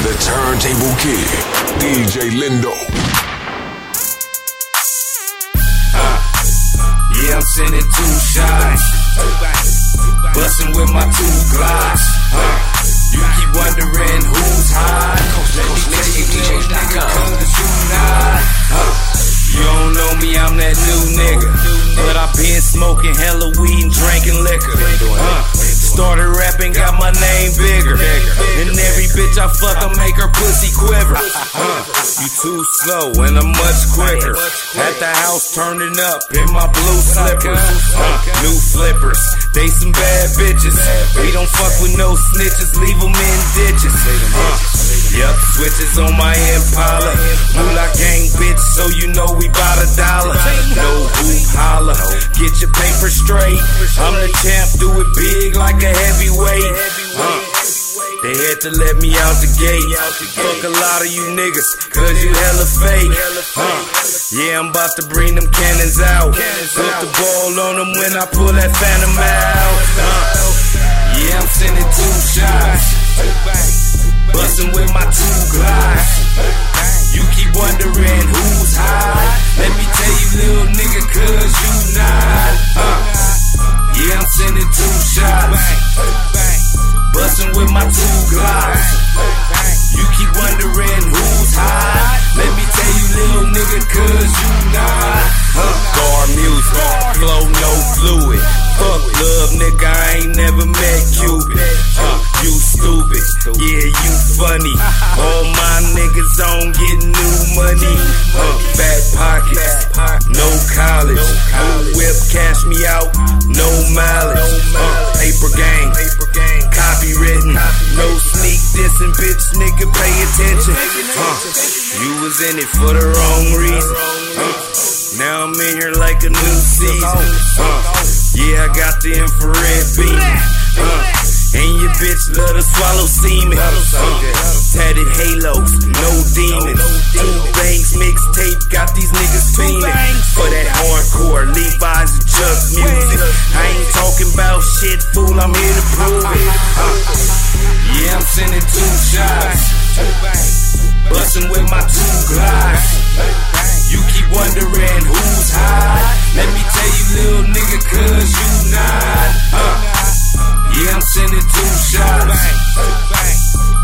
Turntable Kid, DJ Lindo. Uh, yeah, I'm sending two shots. Bustin' with my two glocks. Huh. You keep wondering who's hot. Let me tell you, little nigga, cause you. Huh. You don't know me, I'm that new nigga. But I been smoking hella weed and drinking liquor. Huh. Started rapping, got my name bigger. And every fuck, make her pussy quiver. Huh. You too slow and I'm much quicker. At the house turning up in my blue slippers. Huh. New flippers, they some bad bitches. We don't fuck with no snitches, leave them in ditches. Huh. Yup, switches on my Impala. Moolah gang bitch, so you know we bout a dollar. No hoop holla, get your paper straight. I'm the champ, do it big like a heavyweight. Huh. They had to let me out the gate. Fuck a lot of you niggas, cause you hella fake. Huh. Yeah, I'm about to bring them cannons out. Put the ball on them when I pull that phantom out. Huh. Yeah, I'm sending two shots. Bustin' with my two glides. You keep wondering who's two glocks. You keep wondering who's hot. Let me tell you, little nigga, cause you not. Guard music, flow no fluid. Fuck love, nigga, I ain't never met Cupid. Huh. You stupid, yeah, you funny. All my niggas on getting new money. Huh. Back pockets, no college. No mileage. Uh, paper gang, copywritten. No sneak dissing, bitch, nigga, pay attention. Uh, you was in it for the wrong reason. Uh, now I'm in here like a new season. Uh, yeah, I got the infrared beam. Uh, and your bitch love to swallow semen. Uh, tatted halos, no demons. I ain't talking about shit, fool, I'm here to prove it. Uh, yeah, I'm sending two shots. Bustin' with my two glocks. You keep wondering who's hot. Let me tell you, little nigga, cause you not. Uh, yeah, I'm sending two shots.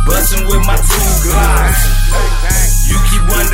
Bustin' with my two glocks. You keep wondering